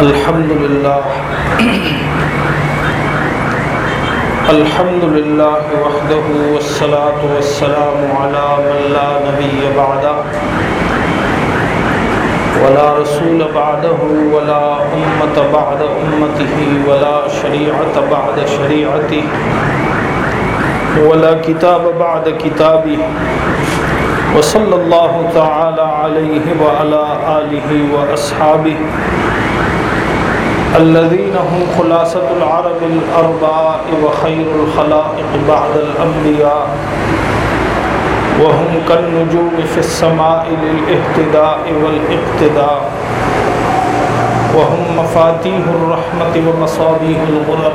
الحمد لله الحمد لله وحده والصلاة والسلام على من لا نبي بعده ولا رسول بعده ولا أمة بعد أمته ولا شريعة بعد شريعته ولا كتاب بعد كتابه وصلى الله تعالى عليه وعلى آله وأصحابه الذين هم خلاصة العرب الأرباء وخير الخلائق بعد الأنبياء وهم كالنجوم في السماء للاهتداء والاقتداء وهم مفاتيح الرحمة ومصابيح الغرب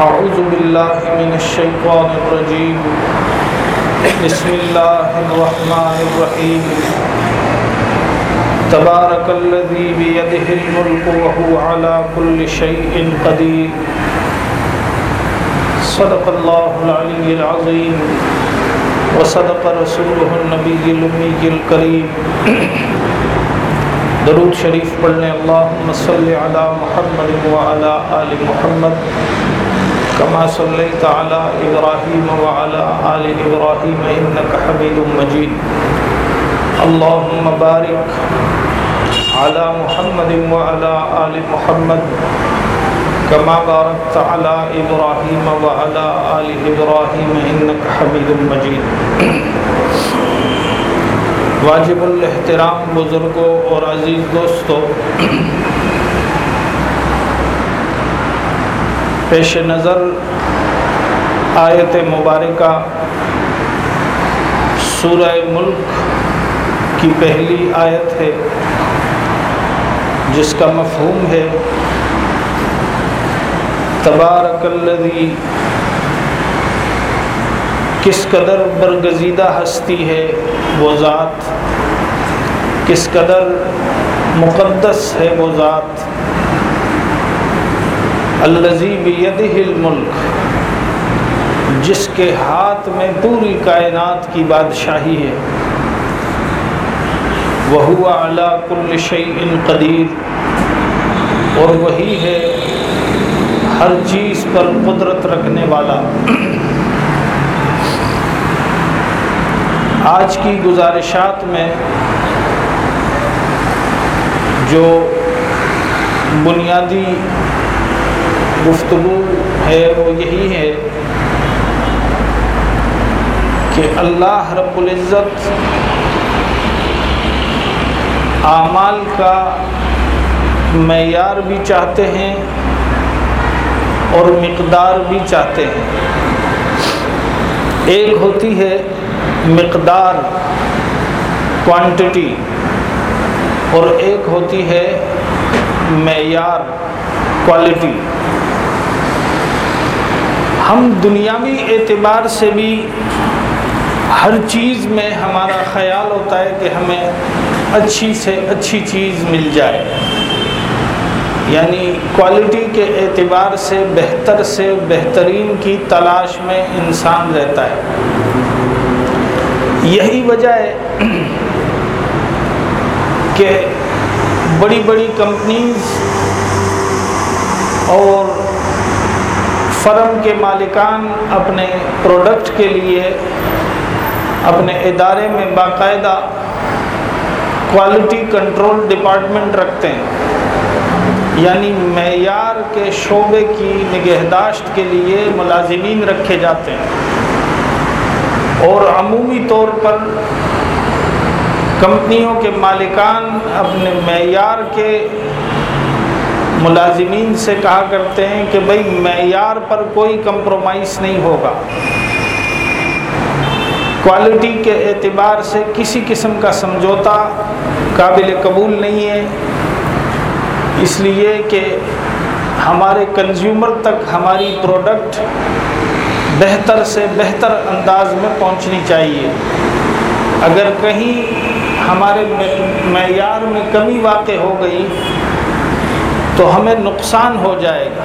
أعوذ بالله من الشيطان الرجيم. بسم الله الرحمن الرحيم. تبارك الذي بيده الملك وهو على كل شيء قدير صدق الله العلي العظيم وصدق رسوله النبي الأمي الكريم درود شریف پڑھنے، اللہم صلی علی محمد وعلی آل محمد۔ كما صليت على إبراهيم وعلى آل إبراهيم إنك حميد مجيد اللهم بارك على محمد وعلى آل محمد كما باركت على إبراهيم وعلى آل إبراهيم إنك حميد مجيد. واجب الاحترام بزرگوں اور عزیز دوستوں، پیش نظر آیت مبارکہ سورہ ملک کی پہلی آیت ہے۔ جس کا مفہوم ہے تبارک الذی، کس قدر برگزیدہ ہستی ہے وہ ذات، کس قدر مقدس ہے وہ ذات۔ الزی بید الملک، جس کے ہاتھ میں پوری کائنات کی بادشاہی ہے۔ وہ اعلیٰ کل شعی قدیر۔ اور وہی ہے ہر چیز پر قدرت رکھنے والا۔ آج کی گزارشات میں جو بنیادی گفتگو ہے وہ یہی ہے کہ اللہ رب العزت اعمال کا معیار بھی چاہتے ہیں اور مقدار بھی چاہتے ہیں۔ ایک ہوتی ہے مقدار کوانٹٹی اور ایک ہوتی ہے معیار کوالٹی ہم دنیاوی اعتبار سے بھی ہر چیز میں ہمارا خیال ہوتا ہے کہ ہمیں اچھی سے اچھی چیز مل جائے۔ یعنی کوالٹی کے اعتبار سے بہتر سے بہترین کی تلاش میں انسان رہتا ہے۔ یہی وجہ ہے کہ بڑی بڑی کمپنیز اور فرم کے مالکان اپنے پروڈکٹ کے لیے، اپنے ادارے میں باقاعدہ کوالٹی کنٹرول ڈپارٹمنٹ رکھتے ہیں۔ یعنی معیار کے شعبے کی نگہداشت کے لیے ملازمین رکھے جاتے ہیں۔ اور عمومی طور پر کمپنیوں کے مالکان اپنے معیار کے ملازمین سے کہا کرتے ہیں کہ بھائی معیار پر کوئی کمپرومائز نہیں ہوگا۔ کوالٹی کے اعتبار سے کسی قسم کا سمجھوتا قابل قبول نہیں ہے۔ اس لیے کہ ہمارے کنزیومر تک ہماری پروڈکٹ بہتر سے بہتر انداز میں پہنچنی چاہیے۔ اگر کہیں ہمارے معیار میں کمی واقع ہو گئی تو ہمیں نقصان ہو جائے گا۔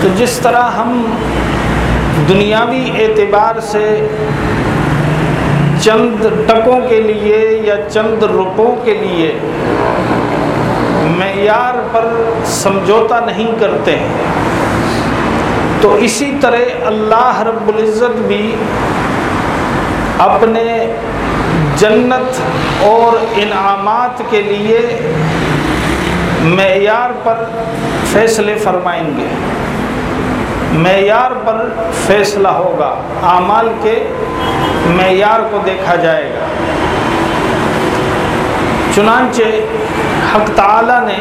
تو جس طرح ہم دنیاوی اعتبار سے چند ٹکوں کے لیے یا چند روپوں کے لیے معیار پر سمجھوتا نہیں کرتے ہیں۔ تو اسی طرح اللہ رب العزت بھی اپنے جنت اور انعامات کے لیے معیار پر فیصلے فرمائیں گے۔ معیار پر فیصلہ ہوگا۔ اعمال کے معیار کو دیکھا جائے گا۔ چنانچہ حق تعالی نے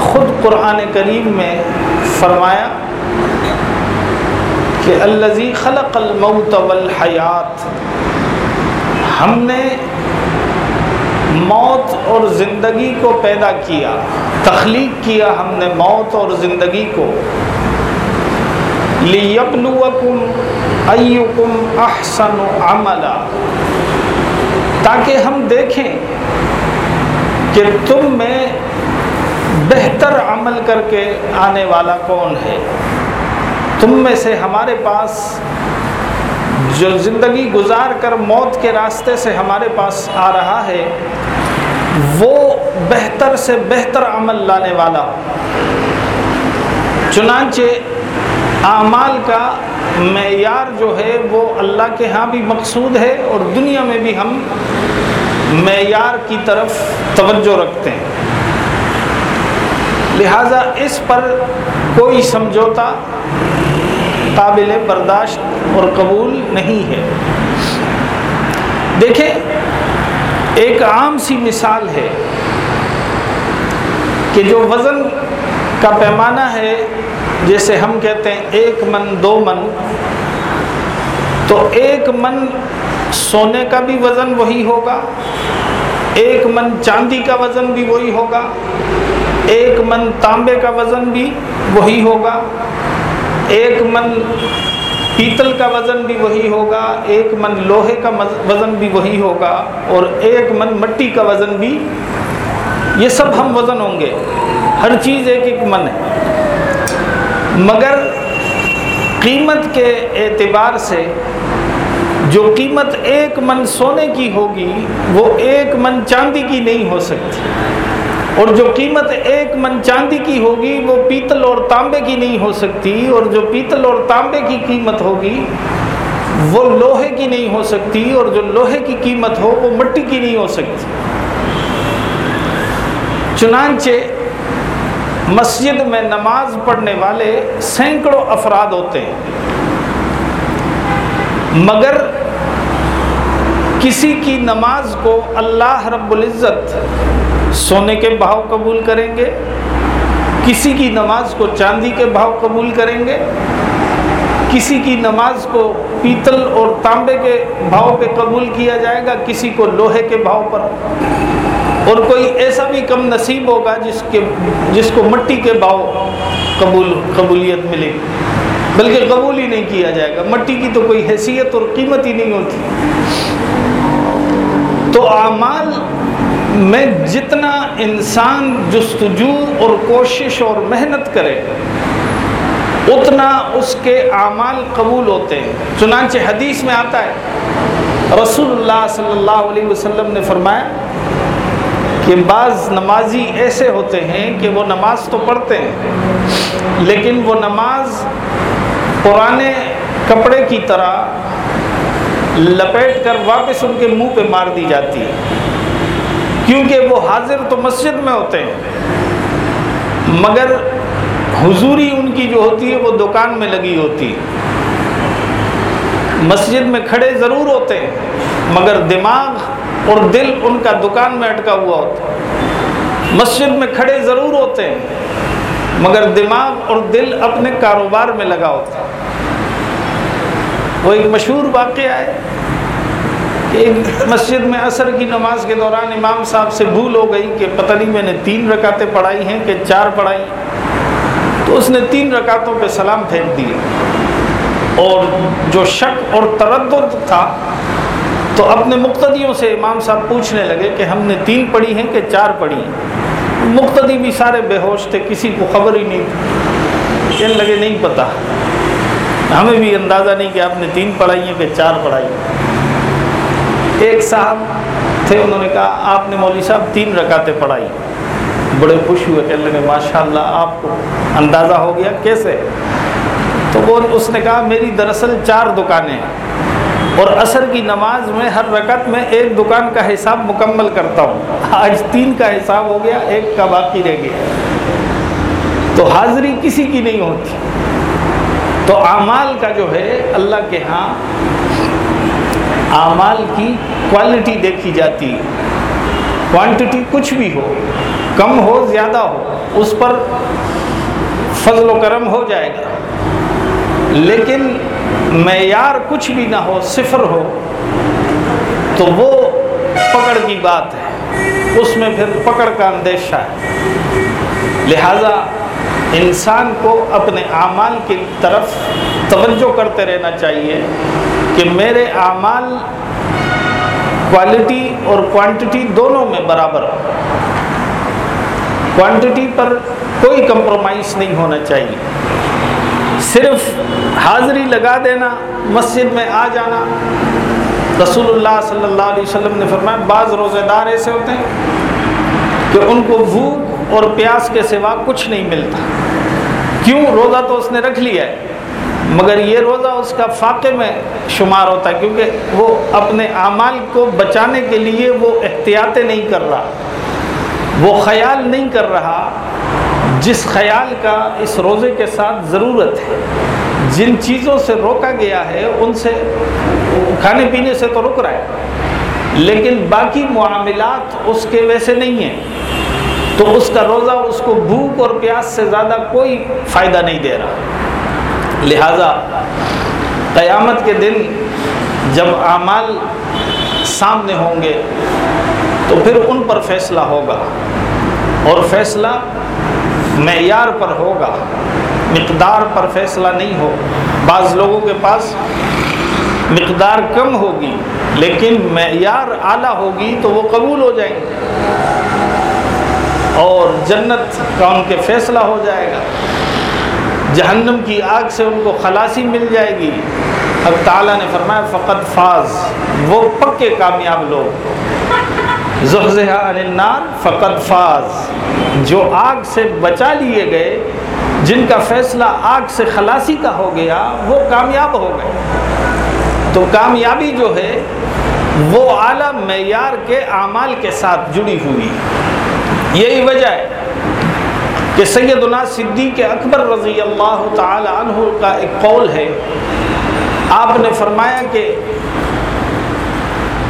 خود قرآن کریم میں فرمایا کہ الزی خلق الموت والحیات، ہم نے موت اور زندگی کو پیدا کیا، تخلیق کیا، ہم نے موت اور زندگی کو۔ لیبلوکم ایکم احسن عملا۔ تاکہ ہم دیکھیں کہ تم میں بہتر عمل کر کے آنے والا کون ہے۔ تم میں سے ہمارے پاس جو زندگی گزار کر موت کے راستے سے ہمارے پاس آ رہا ہے، وہ بہتر سے بہتر عمل لانے والا۔ چنانچہ اعمال کا معیار جو ہے وہ اللہ کے ہاں بھی مقصود ہے اور دنیا میں بھی ہم معیار کی طرف توجہ رکھتے ہیں۔ لہذا اس پر کوئی سمجھوتا، قابل برداشت اور قبول نہیں ہے۔ دیکھیں، ایک عام سی مثال ہے کہ جو وزن کا پیمانہ ہے جیسے ہم کہتے ہیں ایک من، دو من، تو ایک من سونے کا بھی وزن وہی ہوگا، ایک من چاندی کا وزن بھی وہی ہوگا، ایک من تانبے کا وزن بھی وہی ہوگا، ایک من پیتل کا وزن بھی وہی ہوگا، ایک من لوہے کا وزن بھی وہی ہوگا، اور ایک من مٹی کا وزن بھی، یہ سب ہم وزن ہوں گے۔ ہر چیز ایک ایک من ہے۔ مگر قیمت کے اعتبار سے جو قیمت ایک من سونے کی ہوگی، وہ ایک من چاندی کی نہیں ہو سکتی۔ اور جو قیمت ایک من چاندی کی ہوگی، وہ پیتل اور تانبے کی نہیں ہو سکتی۔ اور جو پیتل اور تانبے کی قیمت ہوگی، وہ لوہے کی نہیں ہو سکتی۔ اور جو لوہے کی قیمت ہو، وہ مٹی کی نہیں ہو سکتی۔ چنانچہ مسجد میں نماز پڑھنے والے سینکڑوں افراد ہوتے ہیں۔ مگر کسی کی نماز کو اللہ رب العزت سونے کے بھاؤ قبول کریں گے، کسی کی نماز کو چاندی کے بھاؤ قبول کریں گے، کسی کی نماز کو پیتل اور تانبے کے بھاؤ پہ قبول کیا جائے گا، کسی کو لوہے کے بھاؤ پر۔ اور کوئی ایسا بھی کم نصیب ہوگا جس کے جس کو مٹی کے بھاؤ قبول قبولیت ملے۔ گی بلکہ قبول ہی نہیں کیا جائے گا۔ مٹی کی تو کوئی حیثیت اور قیمت ہی نہیں ہوتی۔ تو اعمال میں جتنا انسان جستجو اور کوشش اور محنت کرے، اتنا اس کے اعمال قبول ہوتے ہیں۔ چنانچہ حدیث میں آتا ہے، رسول اللہ صلی اللہ علیہ وسلم نے فرمایا کہ بعض نمازی ایسے ہوتے ہیں کہ وہ نماز تو پڑھتے ہیں، لیکن وہ نماز پرانے کپڑے کی طرح لپیٹ کر واپس ان کے منہ پہ مار دی جاتی ہے۔ کیونکہ وہ حاضر تو مسجد میں ہوتے ہیں، مگر حضوری ان کی جو ہوتی ہے وہ دکان میں لگی ہوتی ہے۔ مسجد میں کھڑے ضرور ہوتے ہیں، مگر دماغ اور دل ان کا دکان میں اٹکا ہوا ہوتا ہے۔ مسجد میں کھڑے ضرور ہوتے ہیں، مگر دماغ اور دل اپنے کاروبار میں لگا ہوتا ہے۔ وہ ایک مشہور واقعہ ہے ایک مسجد میں عصر کی نماز کے دوران امام صاحب سے بھول ہو گئی کہ پتہ نہیں میں نے تین رکعتیں پڑھائی ہیں کہ چار پڑھائی تو اس نے تین رکعتوں پہ سلام پھینک دیے اور جو شک اور تردد تھا تو اپنے مقتدیوں سے امام صاحب پوچھنے لگے کہ ہم نے تین پڑھی ہیں کہ چار پڑھی ہیں؟ مقتدی بھی سارے بے ہوش تھے، کسی کو خبر ہی نہیں تھی۔ کہنے لگے، نہیں پتہ ہمیں بھی اندازہ نہیں کہ آپ نے تین پڑھائی ہیں کہ چار پڑھائی ایک صاحب تھے، انہوں نے کہا، آپ نے مولوی صاحب تین رکعتیں پڑھائی۔ بڑے خوش ہوئے، کہنے لگے ماشاء اللہ آپ کو اندازہ ہو گیا کیسے؟ تو وہ اس نے کہا، میری دراصل چار دکانیں ہیں۔ اور عصر کی نماز میں ہر رکعت میں ایک دکان کا حساب مکمل کرتا ہوں۔ آج تین کا حساب ہو گیا، ایک کا باقی رہ گیا۔ تو حاضری کسی کی نہیں ہوتی۔ تو اعمال کا جو ہے، اللہ کے ہاں اعمال کی کوالٹی دیکھی جاتی۔ کوانٹٹی کچھ بھی ہو، کم ہو، زیادہ ہو، اس پر فضل و کرم ہو جائے گا۔ لیکن معیار کچھ بھی نہ ہو، صفر ہو، تو وہ پکڑ کی بات ہے۔ اس میں پھر پکڑ کا اندیشہ ہے۔ لہذا انسان کو اپنے اعمال کی طرف توجہ کرتے رہنا چاہیے کہ میرے اعمال کوالٹی اور کوانٹٹی دونوں میں برابر ہو کوانٹٹی پر کوئی کمپرومائز نہیں ہونا چاہیے۔ صرف حاضری لگا دینا، مسجد میں آ جانا۔ رسول اللہ صلی اللہ علیہ وسلم نے فرمایا، بعض روزے دار ایسے ہوتے ہیں کہ ان کو بھوک اور پیاس کے سوا کچھ نہیں ملتا۔ کیوں؟ روزہ تو اس نے رکھ لیا ہے، مگر یہ روزہ اس کا فاقے میں شمار ہوتا ہے، کیونکہ وہ اپنے اعمال کو بچانے کے لیے وہ احتیاطیں نہیں کر رہا، وہ خیال نہیں کر رہا۔ جس خیال کا اس روزے کے ساتھ ضرورت ہے جن چیزوں سے روکا گیا ہے، ان سے کھانے پینے سے تو رک رہا ہے، لیکن باقی معاملات اس کے ویسے نہیں ہیں۔ تو اس کا روزہ اس کو بھوک اور پیاس سے زیادہ کوئی فائدہ نہیں دے رہا۔ لہذا قیامت کے دن جب اعمال سامنے ہوں گے، تو پھر ان پر فیصلہ ہوگا۔ اور فیصلہ معیار پر ہوگا۔ مقدار پر فیصلہ نہیں ہو۔ بعض لوگوں کے پاس مقدار کم ہوگی، لیکن معیار اعلیٰ ہوگی تو وہ قبول ہو جائیں گے۔ اور جنت کا ان کے فیصلہ ہو جائے گا۔ جہنم کی آگ سے ان کو خلاصی مل جائے گی۔ اب تعالیٰ نے فرمایا فقط فاز۔ وہ پکے کامیاب لوگ۔ النار فقط فاز۔ جو آگ سے بچا لیے گئے جن کا فیصلہ آگ سے خلاصی کا ہو گیا، وہ کامیاب ہو گئے۔ تو کامیابی جو ہے، وہ اعلیٰ معیار کے اعمال کے ساتھ جڑی ہوئی۔ یہی وجہ ہے کہ سیدنا صدیق اکبر رضی اللہ تعالی عنہ کا ایک قول ہے۔ آپ نے فرمایا کہ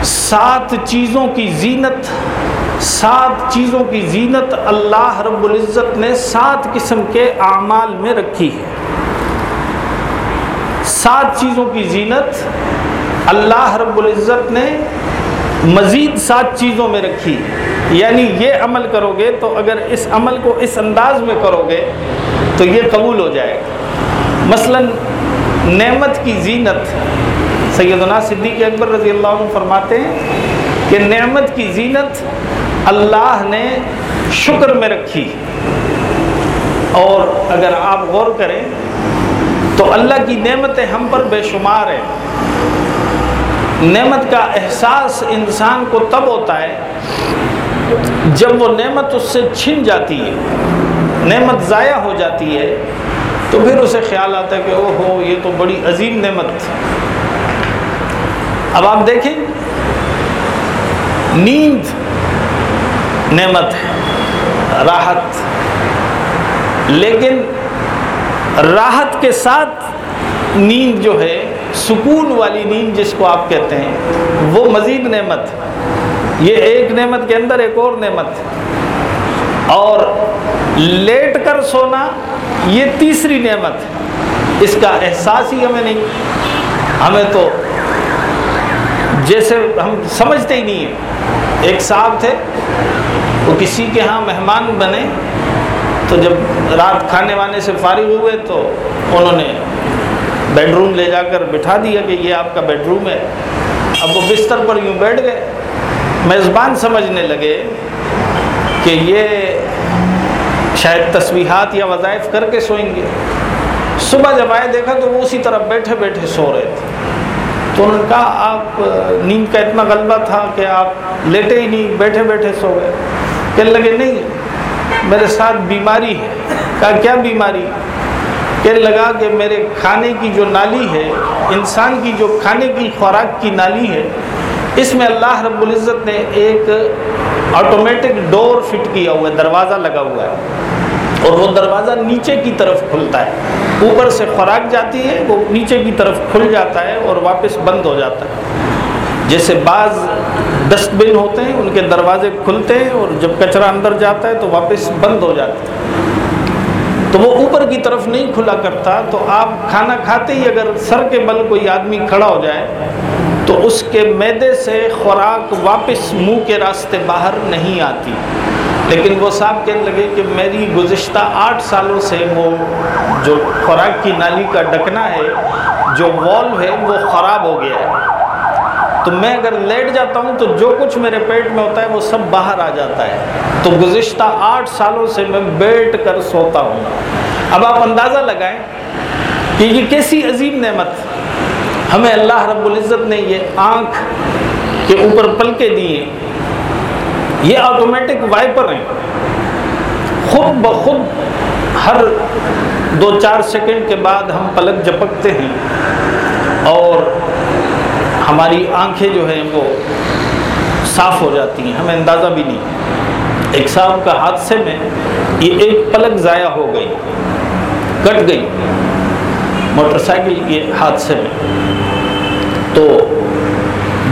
سات چیزوں کی زینت سات چیزوں کی زینت اللہ رب العزت نے سات قسم کے اعمال میں رکھی ہے۔ سات چیزوں کی زینت اللہ رب العزت نے مزید سات چیزوں میں رکھی۔ یعنی یہ عمل کرو گے تو اگر اس عمل کو اس انداز میں کرو گے تو یہ قبول ہو جائے گا۔ مثلا نعمت کی زینت، سیدنا صدیق اکبر رضی اللہ عنہ فرماتے ہیں کہ نعمت کی زینت اللہ نے شکر میں رکھی۔ اور اگر آپ غور کریں تو اللہ کی نعمتیں ہم پر بے شمار ہیں۔ نعمت کا احساس انسان کو تب ہوتا ہے جب وہ نعمت اس سے چھن جاتی ہے، نعمت ضائع ہو جاتی ہے، تو پھر اسے خیال آتا ہے کہ او ہو یہ تو بڑی عظیم نعمت اب آپ دیکھیں، نیند نعمت ہے، راحت۔ لیکن راحت کے ساتھ نیند جو ہے، سکون والی نیند جس کو آپ کہتے ہیں، وہ مزید نعمت یہ ایک نعمت کے اندر ایک اور نعمت اور لیٹ کر سونا، یہ تیسری نعمت اس کا احساس ہی ہمیں نہیں۔ ہمیں تو جیسے ہم سمجھتے ہی نہیں ہیں۔ ایک صاحب تھے کسی کے ہاں مہمان بنے تو جب رات کھانے وانے سے فارغ ہوئے تو انہوں نے بیڈ روم لے جا کر بٹھا دیا کہ یہ آپ کا بیڈ روم ہے۔ اب وہ بستر پر یوں بیٹھ گئے۔ میزبان سمجھنے لگے کہ یہ شاید تصویحات یا وظائف کر کے سوئیں گے۔ صبح جب آئے دیکھا تو وہ اسی طرح بیٹھے بیٹھے سو رہے تھے۔ تو انہوں نے کہا، آپ، نیند کا اتنا غلبہ تھا کہ آپ لیٹے ہی نہیں، بیٹھے بیٹھے سو گئے۔ کہنے لگے نہیں میرے ساتھ بیماری ہے۔ کہا، کیا بیماری؟ کہنے لگا کہ میرے کھانے کی جو نالی ہے، انسان کی جو کھانے کی خوراک کی نالی ہے، اس میں اللہ رب العزت نے ایک آٹومیٹک ڈور فٹ کیا ہوا ہے، دروازہ لگا ہوا ہے۔ اور وہ دروازہ نیچے کی طرف کھلتا ہے۔ اوپر سے خوراک جاتی ہے، وہ نیچے کی طرف کھل جاتا ہے اور واپس بند ہو جاتا ہے۔ جیسے بعض ڈسٹ بن ہوتے ہیں، ان کے دروازے کھلتے ہیں اور جب کچرا اندر جاتا ہے تو واپس بند ہو جاتا ہے۔ تو وہ اوپر کی طرف نہیں کھلا کرتا، تو آپ کھانا کھاتے ہی اگر سر کے بل کوئی آدمی کھڑا ہو جائے، تو اس کے میدے سے خوراک واپس منہ کے راستے باہر نہیں آتی۔ لیکن وہ صاحب کہنے لگے کہ میری گزشتہ آٹھ سالوں سے وہ جو خوراک کی نالی کا ڈکنا ہے، جو والو ہے وہ خراب ہو گیا ہے۔ تو میں اگر لیٹ جاتا ہوں تو جو کچھ میرے پیٹ میں ہوتا ہے وہ سب باہر آ جاتا ہے۔ تو گزشتہ آٹھ سالوں سے میں بیٹھ کر سوتا ہوں۔ اب آپ اندازہ لگائیں کہ یہ کیسی عظیم نعمت۔ ہمیں اللہ رب العزت نے یہ آنکھ کے اوپر پلکے دیے۔ یہ آٹومیٹک وائپر ہیں۔ خود بخود ہر دو چار سیکنڈ کے بعد ہم پلک جپکتے ہیں اور ہماری آنکھیں جو ہیں وہ صاف ہو جاتی ہیں، ہمیں اندازہ بھی نہیں۔ ایک صاحب کا حادثے میں یہ ایک پلک ضائع ہو گئی، کٹ گئی موٹر سائیکل کے حادثے میں۔ تو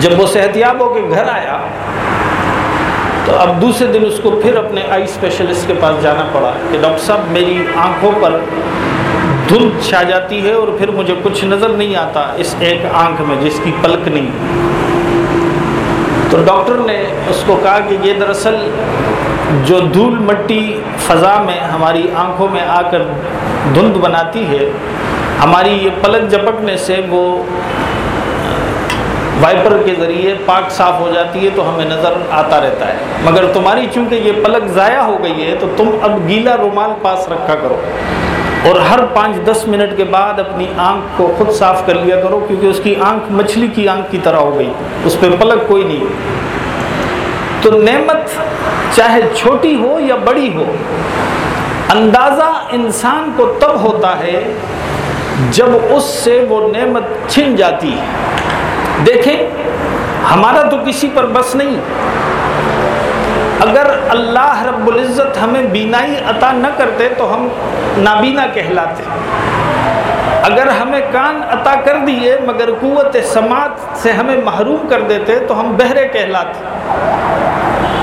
جب وہ صحت یاب ہو کے گھر آیا، تو اب دوسرے دن اس کو پھر اپنے آئی اسپیشلسٹ کے پاس جانا پڑا کہ ڈاکٹر صاحب، میری آنکھوں پر دھند چھا جاتی ہے اور پھر مجھے کچھ نظر نہیں آتا اس ایک آنکھ میں جس کی پلک نہیں۔ تو ڈاکٹر نے اس کو کہا کہ یہ دراصل جو دھول مٹی فضا میں ہماری آنکھوں میں آ کر دھند بناتی ہے، ہماری یہ پلک جپکنے سے وہ وائپر کے ذریعے پاک صاف ہو جاتی ہے تو ہمیں نظر آتا رہتا ہے۔ مگر تمہاری چونکہ یہ پلک ضائع ہو گئی ہے تو تم اب گیلا رومال پاس رکھا کرو۔ اور ہر پانچ دس منٹ کے بعد اپنی آنکھ کو خود صاف کر لیا کرو کیونکہ اس کی آنکھ مچھلی کی آنکھ کی طرح ہو گئی، اس پہ پلک کوئی نہیں۔ تو نعمت چاہے چھوٹی ہو یا بڑی ہو، اندازہ انسان کو تب ہوتا ہے جب اس سے وہ نعمت چھن جاتی ہے۔ دیکھیں، ہمارا تو کسی پر بس نہیں۔ اگر اللہ رب العزت ہمیں بینائی عطا نہ کرتے تو ہم نابینا کہلاتے۔ اگر ہمیں کان عطا کر دیے مگر قوت سماعت سے ہمیں محروم کر دیتے تو ہم بہرے کہلاتے۔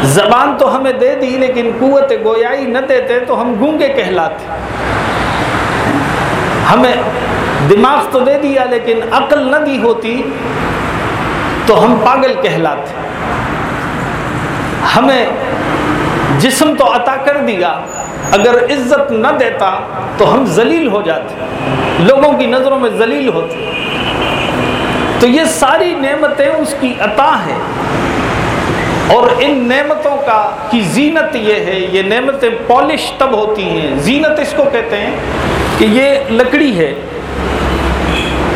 زبان تو ہمیں دے دی لیکن قوت گویائی نہ دیتے تو ہم گونگے کہلاتے۔ ہمیں دماغ تو دے دیا لیکن عقل نہ دی ہوتی تو ہم پاگل کہلاتے۔ ہمیں جسم تو عطا کر دیا، اگر عزت نہ دیتا تو ہم ذلیل ہو جاتے، لوگوں کی نظروں میں ذلیل ہوتے۔ تو یہ ساری نعمتیں اس کی عطا ہیں۔ اور ان نعمتوں کا کی زینت یہ ہے، یہ نعمتیں پالش تب ہوتی ہیں۔ زینت اس کو کہتے ہیں کہ یہ لکڑی ہے۔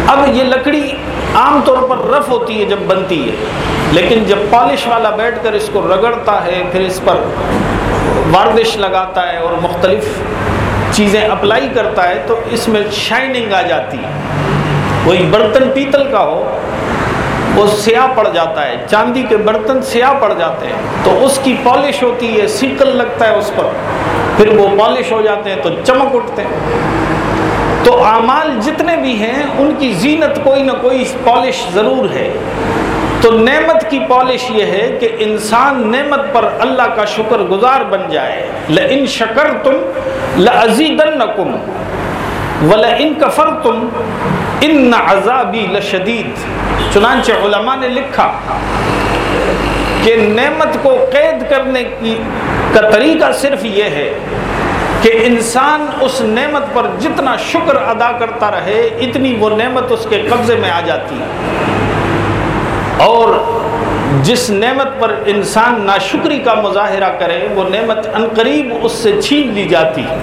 اب یہ لکڑی عام طور پر رف ہوتی ہے جب بنتی ہے، لیکن جب پالش والا بیٹھ کر اس کو رگڑتا ہے، پھر اس پر واردش لگاتا ہے اور مختلف چیزیں اپلائی کرتا ہے، تو اس میں شائننگ آ جاتی ہے۔ کوئی برتن پیتل کا ہو، وہ سیاہ پڑ جاتا ہے۔ چاندی کے برتن سیاہ پڑ جاتے ہیں۔ تو اس کی پالش ہوتی ہے سیکل لگتا ہے اس پر۔ پھر وہ پالش ہو جاتے ہیں، تو چمک اٹھتے ہیں۔ تو اعمال جتنے بھی ہیں، ان کی زینت کوئی نہ کوئی پالش ضرور ہے۔ تو نعمت کی پالش یہ ہے کہ انسان نعمت پر اللہ کا شکر گزار بن جائے۔ ان شکر تم لزیدن ولا ان کفر تم ان عذابی لشدید۔ چنانچہ علماء نے لکھا کہ نعمت کو قید کرنے کی کا طریقہ صرف یہ ہے کہ انسان اس نعمت پر جتنا شکر ادا کرتا رہے، اتنی وہ نعمت اس کے قبضے میں آ جاتی۔ ہے اور جس نعمت پر انسان ناشکری کا مظاہرہ کرے، وہ نعمت عنقریب اس سے چھین لی جاتی ہے۔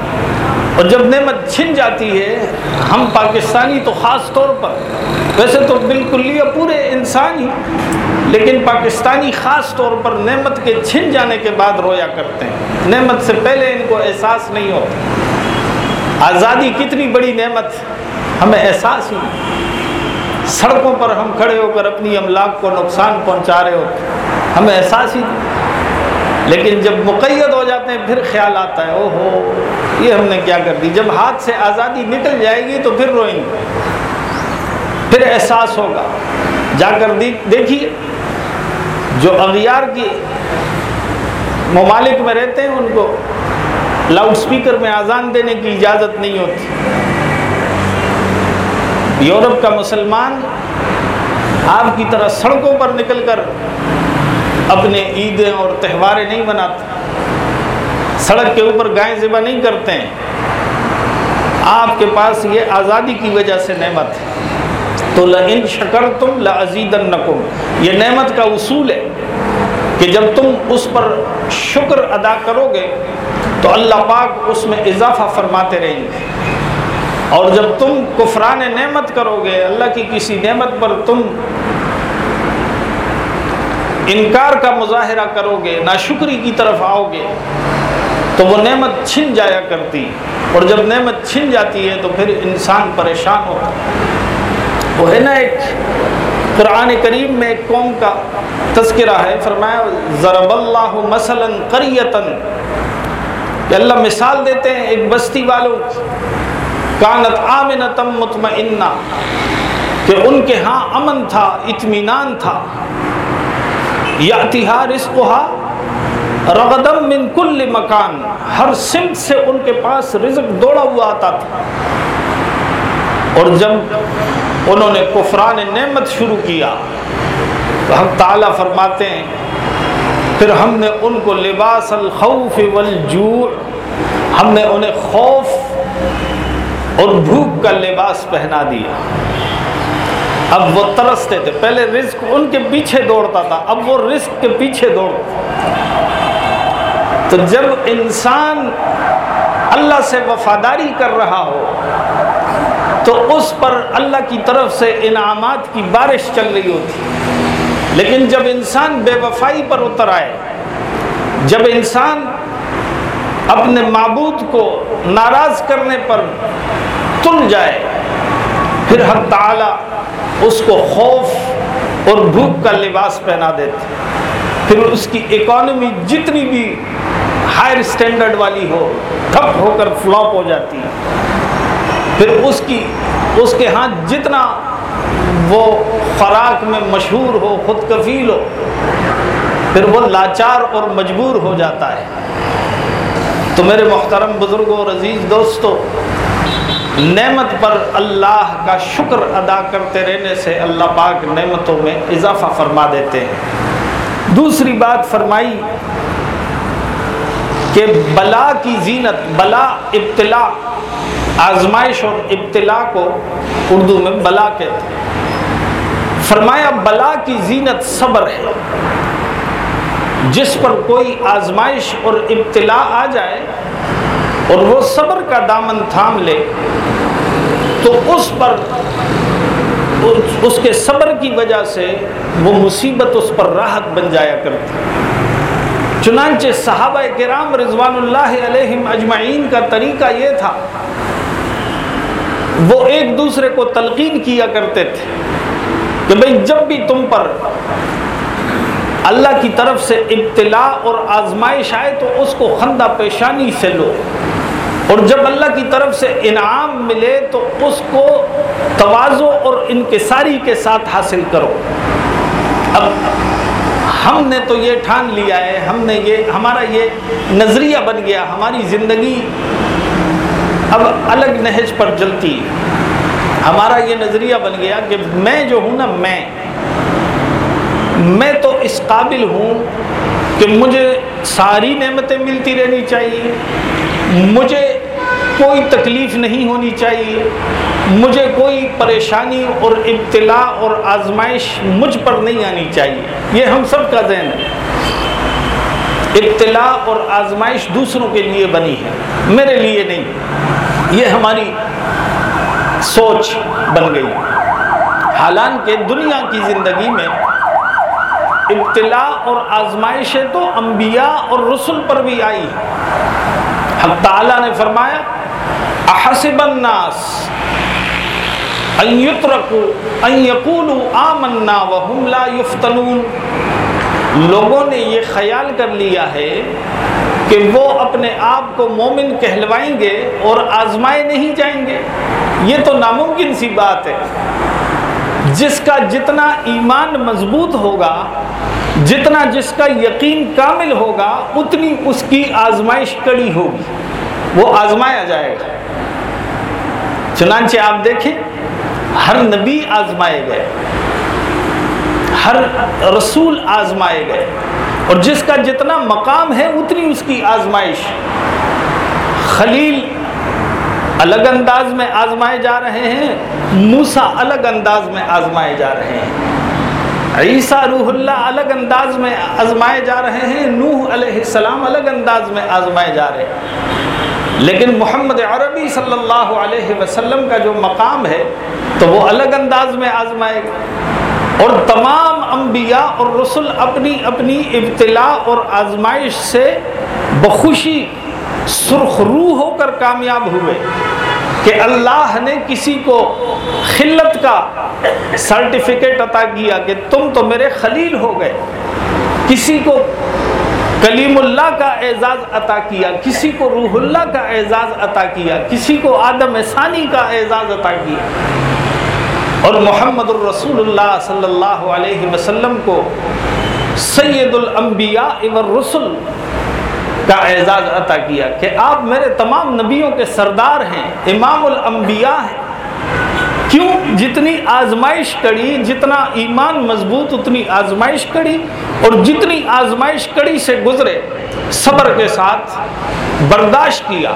اور جب نعمت چھن جاتی ہے، ہم پاکستانی تو خاص طور پر، ویسے تو بالکل یہ پورے انسان ہی، لیکن پاکستانی خاص طور پر نعمت کے چھن جانے کے بعد رویا کرتے ہیں۔ نعمت سے پہلے ان کو احساس نہیں ہوتا۔ آزادی کتنی بڑی نعمت، ہمیں احساس ہی سڑکوں پر ہم کھڑے ہو کر اپنی املاک کو نقصان پہنچا رہے ہوتے ہمیں احساس ہی لیکن جب مقید ہو جاتے ہیں، پھر خیال آتا ہے او ہو یہ ہم نے کیا کر دی؟ جب ہاتھ سے آزادی نکل جائے گی تو پھر روئیں گے۔ پھر احساس ہوگا۔ جا کر دیکھیے، جو اغیار کی ممالک میں رہتے ہیں، ان کو لاؤڈ سپیکر میں آزان دینے کی اجازت نہیں ہوتی۔ یورپ کا مسلمان آپ کی طرح سڑکوں پر نکل کر اپنے عیدیں اور تہواریں نہیں مناتے، سڑک کے اوپر گائے ذبح نہیں کرتے ہیں۔ آپ کے پاس یہ آزادی کی وجہ سے نعمت ہے۔ تو لن شکر تم لزید یہ نعمت کا اصول ہے کہ جب تم اس پر شکر ادا کرو گے تو اللہ پاک اس میں اضافہ فرماتے رہیں گے۔ اور جب تم کفران نعمت کرو گے، اللہ کی کسی نعمت پر تم انکار کا مظاہرہ کرو گے، ناشکری کی طرف آؤ گے، تو وہ نعمت چھن جایا کرتی۔ اور جب نعمت چھن جاتی ہے، تو پھر انسان پریشان ہوتا وہ ہے نا ایک قرآن کریم میں ایک قوم کا تذکرہ ہے، فرمایا، ضرب اللہ مثلا قریتن کہ اللہ مثال دیتے ہیں ایک بستی والوں کانت آمنتم مطمئنہ کہ ان کے ہاں امن تھا، اطمینان تھا۔ یا رزقہا رغدم من کل مکان۔ ہر سمت سے ان کے پاس رزق دوڑا ہوا آتا تھا۔ اور جب انہوں نے کفران نعمت شروع کیا، تو ہم تعالیٰ فرماتے ہیں، پھر ہم نے ان کو لباس الخوف والجوع، ہم نے انہیں خوف اور بھوک کا لباس پہنا دیا۔ اب وہ ترستے تھے۔ پہلے رزق ان کے پیچھے دوڑتا تھا، اب وہ رزق کے پیچھے دوڑتا تو جب انسان اللہ سے وفاداری کر رہا ہو، تو اس پر اللہ کی طرف سے انعامات کی بارش چل رہی ہوتی۔ لیکن جب انسان بے وفائی پر اتر آئے، جب انسان اپنے معبود کو ناراض کرنے پر تل جائے۔ پھر ہر تعالی اس کو خوف اور بھوک کا لباس پہنا دیتے۔ پھر اس کی اکانومی جتنی بھی ہائر اسٹینڈرڈ والی ہو، ٹھپ ہو کر فلاپ ہو جاتی۔ ہے پھر اس کی، اس کے ہاں جتنا وہ خوراک میں مشہور ہو خود کفیل ہو، پھر وہ لاچار اور مجبور ہو جاتا ہے۔ تو میرے محترم بزرگوں اور عزیز دوستو نعمت پر اللہ کا شکر ادا کرتے رہنے سے اللہ پاک نعمتوں میں اضافہ فرما دیتے ہیں۔ دوسری بات فرمائی کہ بلا کی زینت، بلا ابتلا، آزمائش اور ابتلا کو اردو میں بلا کہتے ہیں۔ فرمایا، بلا کی زینت صبر ہے۔ جس پر کوئی آزمائش اور ابتلا آ جائے اور وہ صبر کا دامن تھام لے، تو اس پر، اس کے صبر کی وجہ سے وہ مصیبت اس پر راحت بن جایا کرتی۔ چنانچہ صحابہ کرام رضوان اللہ علیہم اجمعین کا طریقہ یہ تھا، وہ ایک دوسرے کو تلقین کیا کرتے تھے کہ بھئی جب بھی تم پر اللہ کی طرف سے ابتلا اور آزمائش آئے تو اس کو خندہ پیشانی سے لو۔ اور جب اللہ کی طرف سے انعام ملے تو اس کو توازو اور انکساری کے ساتھ حاصل کرو۔ اب ہم نے تو یہ ٹھان لیا ہے، ہم نے یہ، ہمارا یہ نظریہ بن گیا، ہماری زندگی اب الگ نہج پر جلتی۔ ہمارا یہ نظریہ بن گیا کہ میں جو ہوں نا، میں۔ میں تو اس قابل ہوں کہ مجھے ساری نعمتیں ملتی رہنی چاہیے۔ مجھے کوئی تکلیف نہیں ہونی چاہیے۔ مجھے کوئی پریشانی اور ابتلا اور آزمائش مجھ پر نہیں آنی چاہیے۔ یہ ہم سب کا ذہن ہے۔ ابتلا اور آزمائش دوسروں کے لیے بنی ہے، میرے لیے نہیں۔ یہ ہماری سوچ بن گئی۔ حالانکہ دنیا کی زندگی میں ابتلا اور آزمائشیں تو انبیاء اور رسل پر بھی آئی حق تعالیٰ نے فرمایا احسب الناس ان یترکو ان یقولو آمنا وهم لا یفتنون لوگوں نے یہ خیال کر لیا ہے کہ وہ اپنے آپ کو مومن کہلوائیں گے اور آزمائے نہیں جائیں گے۔ یہ تو ناممکن سی بات ہے۔ جس کا جتنا ایمان مضبوط ہوگا، جتنا جس کا یقین کامل ہوگا، اتنی اس کی آزمائش کڑی ہوگی۔ وہ آزمایا جائے گا۔ چنانچہ آپ دیکھیں، ہر نبی آزمائے گئے، ہر رسول آزمائے گئے، اور جس کا جتنا مقام ہے اتنی اس کی آزمائش۔ خلیل الگ انداز میں آزمائے جا رہے ہیں موسا الگ انداز میں آزمائے جا رہے ہیں۔ عیسیٰ روح اللہ الگ انداز میں آزمائے جا رہے ہیں، نوح علیہ السلام الگ انداز میں آزمائے جا رہے ہیں۔ لیکن محمد عربی صلی اللہ علیہ وسلم کا جو مقام ہے تو وہ الگ انداز میں آزمائے گا۔ اور تمام انبیاء اور رسل اپنی اپنی ابتلا اور آزمائش سے بخوشی، سرخ روح ہو کر کامیاب ہوئے کہ اللہ نے کسی کو خلت کا سرٹیفکیٹ عطا کیا کہ تم تو میرے خلیل ہو گئے۔ کسی کو کلیم اللہ کا اعزاز عطا کیا، کسی کو روح اللہ کا اعزاز عطا کیا، کسی کو آدم ثانی کا اعزاز عطا کیا۔ اور محمد الرسول اللہ صلی اللہ علیہ وسلم کو سید الانبیاء والرسل کا اعزاز عطا کیا کہ آپ میرے تمام نبیوں کے سردار ہیں، امام الانبیاء ہیں۔ کیوں جتنی آزمائش کڑی جتنا ایمان مضبوط، اتنی آزمائش کڑی اور جتنی آزمائش کڑی سے گزرے، صبر کے ساتھ برداشت کیا۔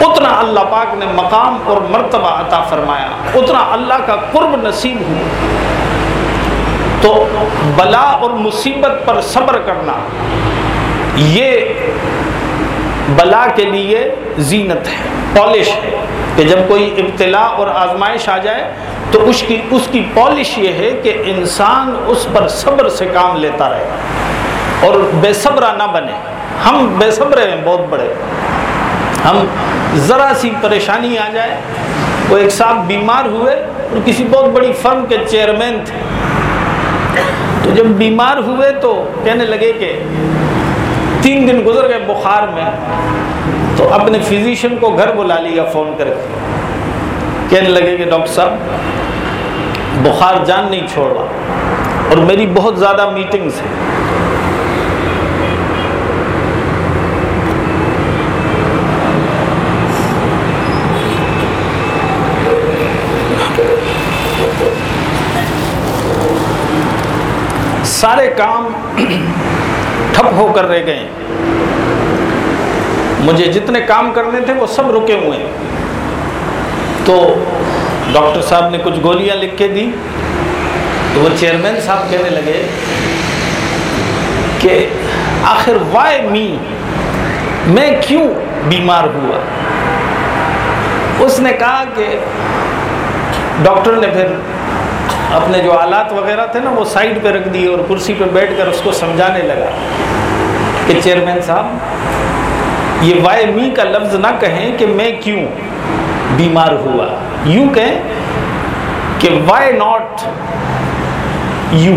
اتنا اللہ پاک نے مقام اور مرتبہ عطا فرمایا۔ اتنا اللہ کا قرب نصیب ہوا۔ تو بلا اور مصیبت پر صبر کرنا، یہ بلا کے لیے زینت ہے، پالش ہے۔ کہ جب کوئی ابتلا اور آزمائش آ جائے تو اس کی اس کی پالش یہ ہے کہ انسان اس پر صبر سے کام لیتا رہے اور بے صبرہ نہ بنے۔ ہم بے صبر ہیں، بہت بڑے۔ ہم ذرا سی پریشانی آ جائے، وہ ایک صاحب بیمار ہوئے اور کسی بہت بڑی فرم کے چیئرمین تھے۔ تو جب بیمار ہوئے تو کہنے لگے کہ تین دن گزر گئے بخار میں۔ تو اپنے فزیشین کو گھر بلا لیا فون کر کے۔ کہنے لگے کہ ڈاکٹر صاحب، بخار جان نہیں چھوڑ رہا۔ اور میری بہت زیادہ میٹنگس ہیں۔ سارے کام ٹھپ ہو کر رہ گئے۔ مجھے جتنے کام کرنے تھے وہ سب رکے ہوئے تو ڈاکٹر صاحب نے کچھ گولیاں لکھ کے دی۔ تو وہ چیئرمین صاحب کہنے لگے کہ آخر وائے می میں کیوں بیمار ہوا؟ اس نے کہا کہ ڈاکٹر نے پھر اپنے جو آلات وغیرہ تھے نا وہ سائڈ پہ رکھ دیے اور کرسی پہ بیٹھ کر اس کو سمجھانے لگا کہ چیئرمین صاحب یہ وائی می کا لفظ نہ کہیں کہ میں کیوں بیمار ہوا۔ یوں کہیں کہ وائی ناٹ یو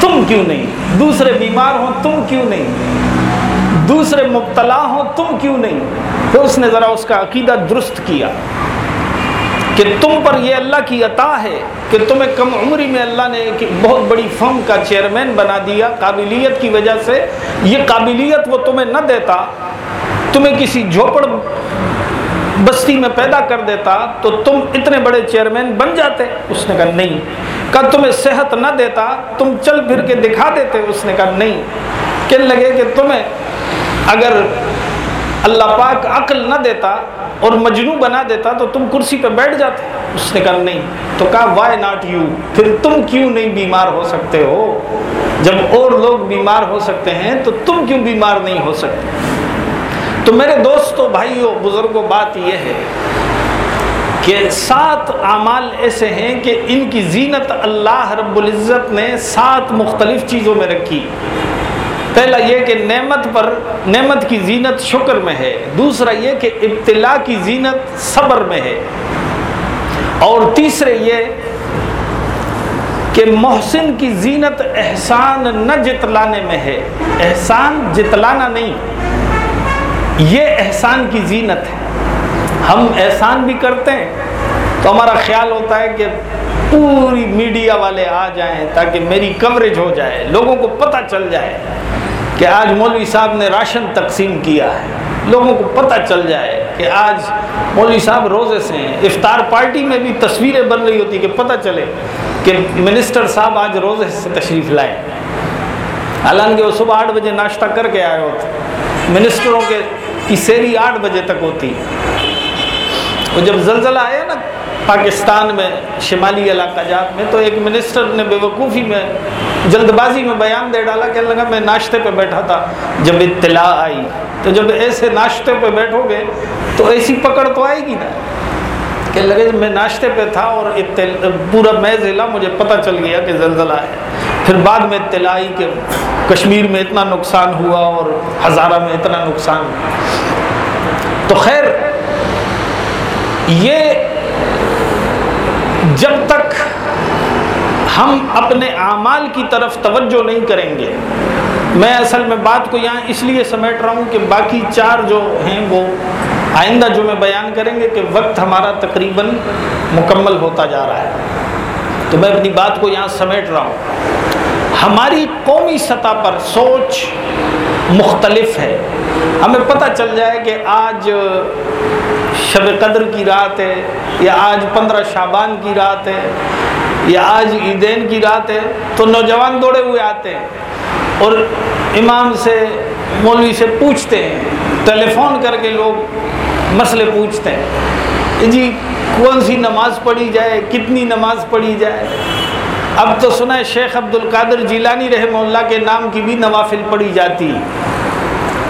تم کیوں نہیں؟ دوسرے بیمار ہوں تم کیوں نہیں؟ دوسرے مبتلا ہوں تم کیوں نہیں؟ پھر اس نے ذرا اس کا عقیدہ درست کیا کہ تم پر یہ اللہ کی عطا ہے کہ تمہیں کم عمری میں اللہ نے ایک بہت بڑی فرم کا چیئرمین بنا دیا۔ قابلیت کی وجہ سے یہ قابلیت وہ تمہیں نہ دیتا۔ تمہیں کسی جھوپڑ بستی میں پیدا کر دیتا تو تم اتنے بڑے چیئرمین بن جاتے، اس نے کہا نہیں۔ کہا تمہیں صحت نہ دیتا، تم چل پھر کے دکھا دیتے، اس نے کہا نہیں۔ کہنے لگے کہ تمہیں اگر اللہ پاک عقل نہ دیتا اور مجنو بنا دیتا تو تم کرسی پہ بیٹھ جاتے۔ اس نے کہا نہیں۔ تو کہا وائی ناٹ یو پھر تم کیوں نہیں بیمار ہو سکتے ہو؟ جب اور لوگ بیمار ہو سکتے ہیں تو تم کیوں بیمار نہیں ہو سکتے؟ تو میرے دوستوں بھائیوں بزرگوں بات یہ ہے کہ سات اعمال ایسے ہیں کہ ان کی زینت اللہ رب العزت نے سات مختلف چیزوں میں رکھی۔ پہلا یہ کہ نعمت پر، نعمت کی زینت شکر میں ہے۔ دوسرا یہ کہ ابتلا کی زینت صبر میں ہے۔ اور تیسرے یہ کہ محسن کی زینت احسان نہ جتلانے میں ہے۔ احسان جتلانا نہیں۔ یہ احسان کی زینت ہے۔ ہم احسان بھی کرتے ہیں، تو ہمارا خیال ہوتا ہے کہ پوری میڈیا والے آ جائیں تاکہ میری کوریج ہو جائے، لوگوں کو پتہ چل جائے کہ آج مولوی صاحب نے راشن تقسیم کیا ہے۔ لوگوں کو پتہ چل جائے کہ آج مولوی صاحب روزے سے ہیں۔ افطار پارٹی میں بھی تصویریں بن رہی ہوتی کہ پتہ چلے کہ منسٹر صاحب آج روزے سے تشریف لائے۔ حالانکہ وہ صبح آٹھ بجے ناشتہ کر کے آئے ہوتے۔ منسٹروں کے کی سیری آٹھ بجے تک ہوتی۔ وہ جب زلزلہ آیا نا پاکستان میں، شمالی علاقہ جات میں، تو ایک منسٹر نے بے وقوفی میں جلد بازی میں بیان دے ڈالا کہنے لگا میں ناشتے پہ بیٹھا تھا۔ جب اطلاع آئی، تو جب ایسے ناشتے پہ بیٹھو گے، تو ایسی پکڑ تو آئے گی نا۔ کہ لگے میں ناشتے پہ تھا اور پورا میز ہلا، مجھے پتہ چل گیا کہ زلزلہ ہے۔ پھر بعد میں اطلاع کہ کشمیر میں اتنا نقصان ہوا اور ہزارہ میں اتنا نقصان تو خیر، یہ جب تک ہم اپنے اعمال کی طرف توجہ نہیں کریں گے، میں اصل میں بات کو یہاں اس لیے سمیٹ رہا ہوں کہ باقی چار جو ہیں وہ آئندہ جو میں بیان کریں گے کہ وقت ہمارا تقریباً مکمل ہوتا جا رہا ہے۔ تو میں اپنی بات کو یہاں سمیٹ رہا ہوں۔ ہماری قومی سطح پر سوچ مختلف ہے۔ ہمیں پتہ چل جائے کہ آج شب قدر کی رات ہے، یا آج پندرہ شابان کی رات ہے، یا آج عیدین کی رات ہے، تو نوجوان دوڑے ہوئے آتے ہیں اور امام سے، مولوی سے پوچھتے ہیں۔ ٹیلی فون کر کے لوگ مسئلے پوچھتے ہیں۔ جی کون سی نماز پڑھی جائے؟ کتنی نماز پڑھی جائے؟ اب تو سنا ہے شیخ عبد القادر جیلانی رحمہ اللہ کے نام کی بھی نوافل پڑھی جاتی۔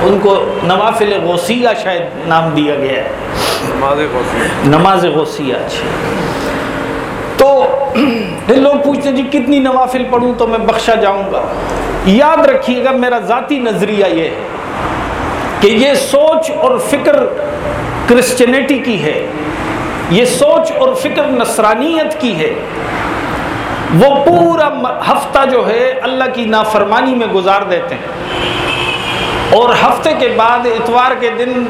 ان کو نوافل غوثیہ شاید نام دیا گیا ہے۔ نماز غوثیہ اچھا۔ تو لوگ پوچھتے ہیں جی کتنی نوافل پڑھوں تو میں بخشا جاؤں گا؟ یاد رکھیے گا میرا ذاتی نظریہ یہ ہے کہ یہ سوچ اور فکر کرسچنٹی کی ہے۔ یہ سوچ اور فکر نصرانیت کی ہے۔ وہ پورا ہفتہ جو ہے اللہ کی نافرمانی میں گزار دیتے ہیں۔ اور ہفتے کے بعد اتوار کے دن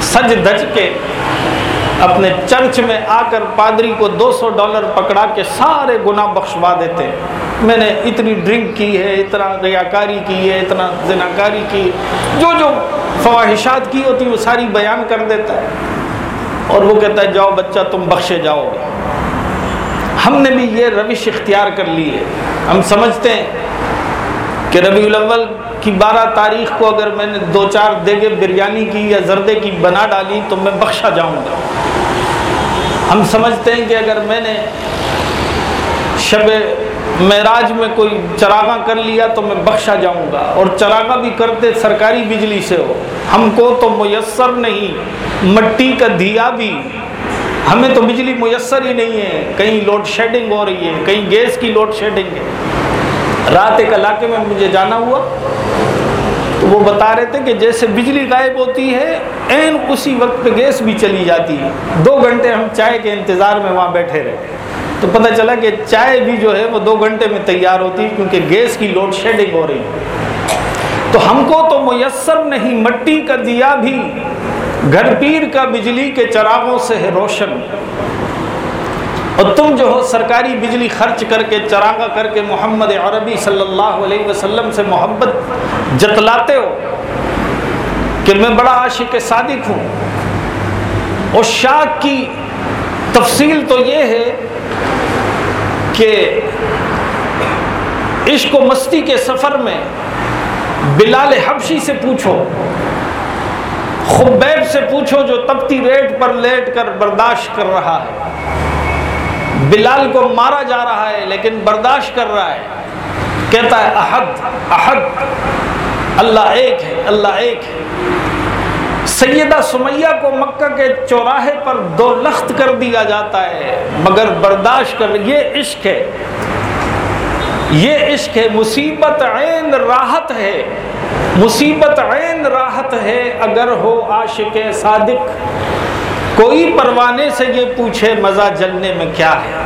سج دج کے اپنے چرچ میں آ کر پادری کو دو سو ڈالر پکڑا کے سارے گناہ بخشوا دیتے ہیں۔ میں نے اتنی ڈرنک کی ہے، اتنا ریاکاری کی ہے، اتنا زناکاری کی جو جو فواہشات کی ہوتی وہ ساری بیان کر دیتا ہے۔ اور وہ کہتا ہے، جاؤ بچہ، تم بخشے جاؤ گے۔ ہم نے بھی یہ روش اختیار کر لی ہے۔ ہم سمجھتے ہیں کہ ربیع الاول کی بارہ تاریخ کو اگر میں نے دو چار دیگے بریانی کی یا زردے کی بنا ڈالی تو میں بخشا جاؤں گا۔ ہم سمجھتے ہیں کہ اگر میں نے شب معراج میں کوئی چراغا کر لیا تو میں بخشا جاؤں گا۔ اور چراغا بھی کرتے سرکاری بجلی سے ہو۔ ہم کو تو میسر نہیں، مٹی کا دیا بھی۔ ہمیں تو بجلی میسر ہی نہیں ہے، کہیں لوڈ شیڈنگ ہو رہی ہے، کہیں گیس کی لوڈ شیڈنگ ہے۔ رات ایک علاقے میں مجھے جانا ہوا، تو وہ بتا رہے تھے کہ جیسے بجلی غائب ہوتی ہے این اسی وقت پہ گیس بھی چلی جاتی ہے۔ دو گھنٹے ہم چائے کے انتظار میں وہاں بیٹھے رہے۔ تو پتہ چلا کہ چائے بھی جو ہے وہ دو گھنٹے میں تیار ہوتی ہے، کیونکہ گیس کی لوڈ شیڈنگ ہو رہی ہے۔ تو ہم کو تو میسر نہیں، مٹی کا دیا بھی گھر پیر کا بجلی کے چراغوں سے ہے روشن۔ اور تم جو ہو سرکاری بجلی خرچ کر کے چراغا کر کے محمد عربی صلی اللہ علیہ وسلم سے محبت جتلاتے ہو کہ میں بڑا عاشق صادق ہوں۔ اور شاک کی تفصیل تو یہ ہے کہ عشق و مستی کے سفر میں بلال حبشی سے پوچھو۔ خبیب سے پوچھو جو تپتی ریٹ پر لیٹ کر برداشت کر رہا ہے۔ بلال کو مارا جا رہا ہے، لیکن برداشت کر رہا ہے۔ کہتا ہے، احد احد۔ اللہ ایک ہے، اللہ ایک ہے۔ سیدہ سمیہ کو مکہ کے چوراہے پر دو لخت کر دیا جاتا ہے، مگر برداشت کر، یہ عشق ہے۔ یہ عشق ہے، مصیبت عین راحت ہے۔ مصیبت عین راحت ہے اگر ہو عاشق صادق۔ کوئی پروانے سے یہ پوچھے مزہ جلنے میں کیا ہے۔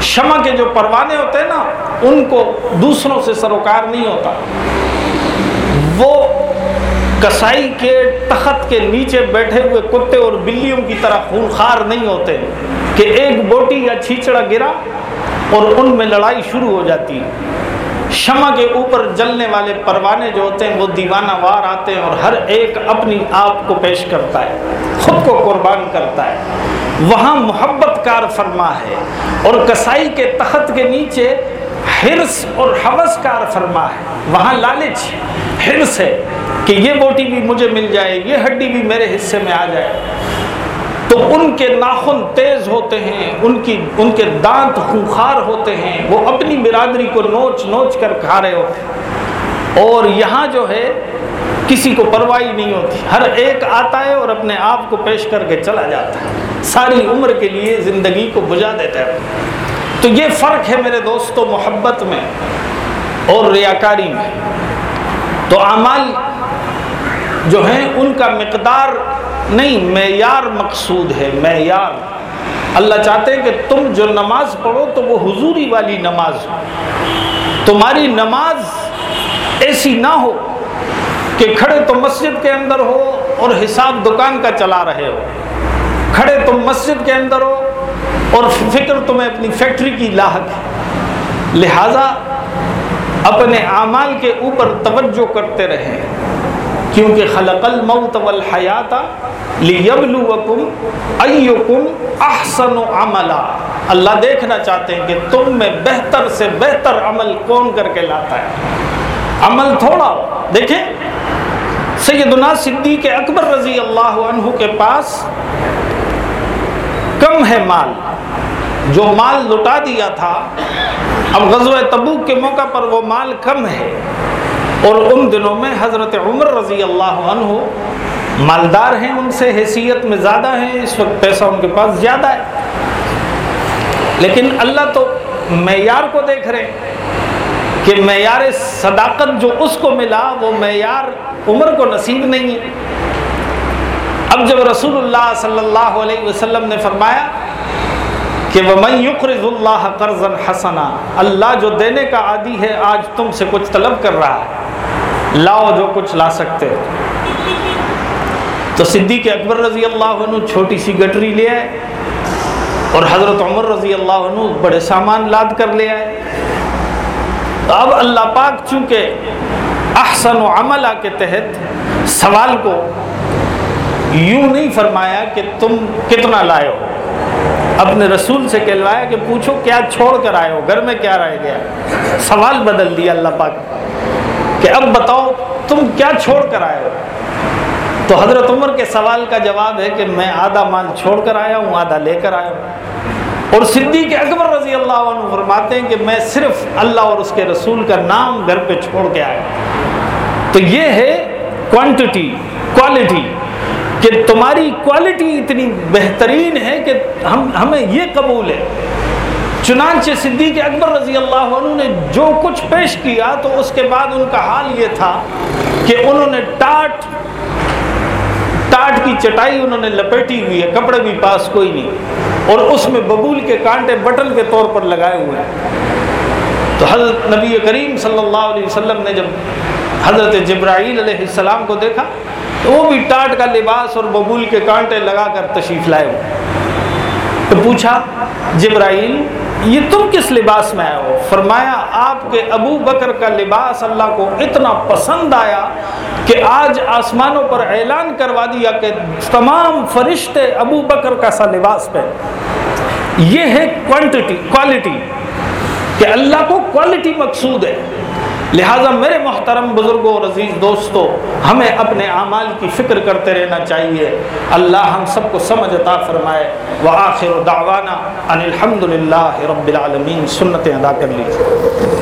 شمع کے جو پروانے ہوتے ہیں نا، ان کو دوسروں سے سروکار نہیں ہوتا۔ وہ کسائی کے تخت کے نیچے بیٹھے ہوئے کتے اور بلیوں کی طرح خونخار نہیں ہوتے کہ ایک بوٹی یا چھیچڑا گرا اور ان میں لڑائی شروع ہو جاتی۔ ہے شمع کے اوپر جلنے والے پروانے جو ہوتے ہیں، وہ دیوانہ وار آتے ہیں اور ہر ایک اپنی آپ کو پیش کرتا ہے، خود کو قربان کرتا ہے۔ وہاں محبت کار فرما ہے اور کسائی کے تخت کے نیچے حرص اور حوث کار فرما ہے۔ وہاں لالچ، حرص ہے کہ یہ بوٹی بھی مجھے مل جائے، یہ ہڈی بھی میرے حصے میں آ جائے۔ تو ان کے ناخن تیز ہوتے ہیں، ان کی، ان کے دانت خونخار ہوتے ہیں۔ وہ اپنی برادری کو نوچ نوچ کر کھا رہے ہوتے ہیں اور یہاں جو ہے، کسی کو پرواہی نہیں ہوتی۔ ہر ایک آتا ہے اور اپنے آپ کو پیش کر کے چلا جاتا ہے۔ ساری عمر کے لیے زندگی کو بجا دیتا ہے۔ تو یہ فرق ہے میرے دوستوں محبت میں اور ریاکاری میں۔ تو اعمال جو ہیں، ان کا مقدار نہیں معیار مقصود ہے معیار اللہ چاہتے ہیں کہ تم جو نماز پڑھو تو وہ حضوری والی نماز ہو۔ تمہاری نماز ایسی نہ ہو کہ کھڑے تو مسجد کے اندر ہو اور حساب دکان کا چلا رہے ہو۔ کھڑے تم مسجد کے اندر ہو اور فکر تمہیں اپنی فیکٹری کی لاحق لہذا اپنے اعمال کے اوپر توجہ کرتے رہیں۔ کیونکہ خلق الموت والحیات لیبلوکم ایکم احسن عملا۔ اللہ دیکھنا چاہتے ہیں کہ تم میں بہتر سے بہتر عمل کون کر کے لاتا ہے۔ عمل تھوڑا ہو۔ دیکھیں، سیدنا صدیق اکبر رضی اللہ عنہ کے پاس کم ہے مال۔ جو مال لٹا دیا تھا، اب غزوہ تبوک کے موقع پر وہ مال کم ہے۔ اور ان دنوں میں حضرت عمر رضی اللہ عنہ مالدار ہیں، ان سے حیثیت میں زیادہ ہیں، اس وقت پیسہ ان کے پاس زیادہ ہے۔ لیکن اللہ تو معیار کو دیکھ رہے ہیں کہ معیار صداقت جو اس کو ملا، وہ معیار عمر کو نصیب نہیں ہے۔ اب جب رسول اللہ صلی اللہ علیہ وسلم نے فرمایا کہ وہ يُقْرِضُ اللَّهَ قَرْضًا حَسَنًا، اللہ جو دینے کا عادی ہے، آج تم سے کچھ طلب کر رہا ہے۔ لاؤ جو کچھ لا سکتے۔ تو صدیق اکبر رضی اللہ عنہ چھوٹی سی گٹری لے آئے اور حضرت عمر رضی اللہ عنہ بڑے سامان لاد کر لے آئے۔ اب اللہ پاک چونکہ احسن و عملہ کے تحت سوال کو یوں نہیں فرمایا کہ تم کتنا لائے ہو، اپنے رسول سے کہلوایا کہ پوچھو کیا چھوڑ کر آئے ہو، گھر میں کیا رہ گیا۔ سوال بدل دیا اللہ پاک۔ کہ اب بتاؤ تم کیا چھوڑ کر آئے ہو؟ تو حضرت عمر کے سوال کا جواب ہے کہ میں آدھا مال چھوڑ کر آیا ہوں، آدھا لے کر آیا ہوں۔ اور صدیق اکبر رضی اللہ عنہ فرماتے ہیں کہ میں صرف اللہ اور اس کے رسول کا نام گھر پہ چھوڑ کے آیا تو یہ ہے کوانٹٹی کوالٹی کہ تمہاری کوالٹی اتنی بہترین ہے کہ ہم، ہمیں یہ قبول ہے۔ چنانچہ صدیق اکبر رضی اللہ عنہ نے جو کچھ پیش کیا تو اس کے بعد ان کا حال یہ تھا کہ انہوں نے ٹاٹ ٹاٹ کی چٹائی انہوں نے لپیٹی ہوئی ہے، کپڑے بھی پاس کوئی نہیں۔ اور اس میں ببول کے کانٹے بٹن کے طور پر لگائے ہوئے ہیں۔ تو حضرت نبی کریم صلی اللہ علیہ وسلم نے جب حضرت جبرائیل علیہ السلام کو دیکھا تو وہ بھی ٹاٹ کا لباس اور ببول کے کانٹے لگا کر تشریف لائے ہوئے۔ تو پوچھا، جبرائیل یہ تم کس لباس میں آئے ہو فرمایا، آپ کے ابو بکر کا لباس اللہ کو اتنا پسند آیا کہ آج آسمانوں پر اعلان کروا دیا کہ تمام فرشتے ابو بکر کا سا لباس پہ یہ ہے کوانٹٹی کوالٹی کہ اللہ کو کوالٹی مقصود ہے۔ لہٰذا میرے محترم بزرگوں اور عزیز دوستوں، ہمیں اپنے اعمال کی فکر کرتے رہنا چاہیے۔ اللہ ہم سب کو سمجھ عطا فرمائے۔ وآخر دعوانا ان الحمد للہ رب العالمین، سنتیں ادا کر لیجیے